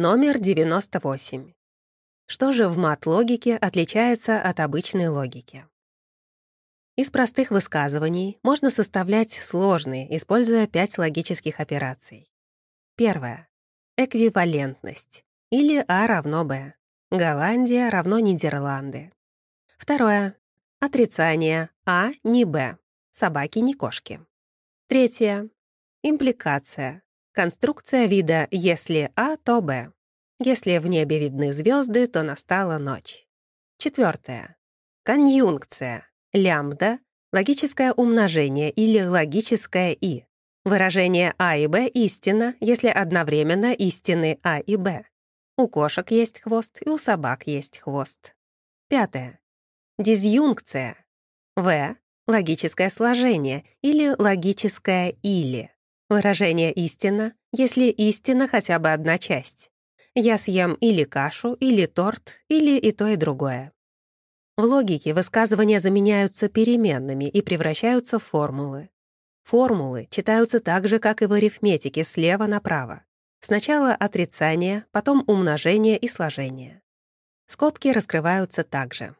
Номер 98. Что же в мат-логике отличается от обычной логики? Из простых высказываний можно составлять сложные, используя пять логических операций. Первое. Эквивалентность. Или А равно Б. Голландия равно Нидерланды. Второе. Отрицание. А не Б. Собаки не кошки. Третье. Импликация. Конструкция вида «если А, то Б». Если в небе видны звезды, то настала ночь. Четвертое. Конъюнкция. Лямбда — логическое умножение или логическое «и». Выражение А и Б истинно, если одновременно истинны А и Б. У кошек есть хвост и у собак есть хвост. Пятое. Дизъюнкция. В — логическое сложение или логическое «или». Выражение «истина», если истина хотя бы одна часть. Я съем или кашу, или торт, или и то, и другое. В логике высказывания заменяются переменными и превращаются в формулы. Формулы читаются так же, как и в арифметике, слева направо. Сначала отрицание, потом умножение и сложение. Скобки раскрываются также.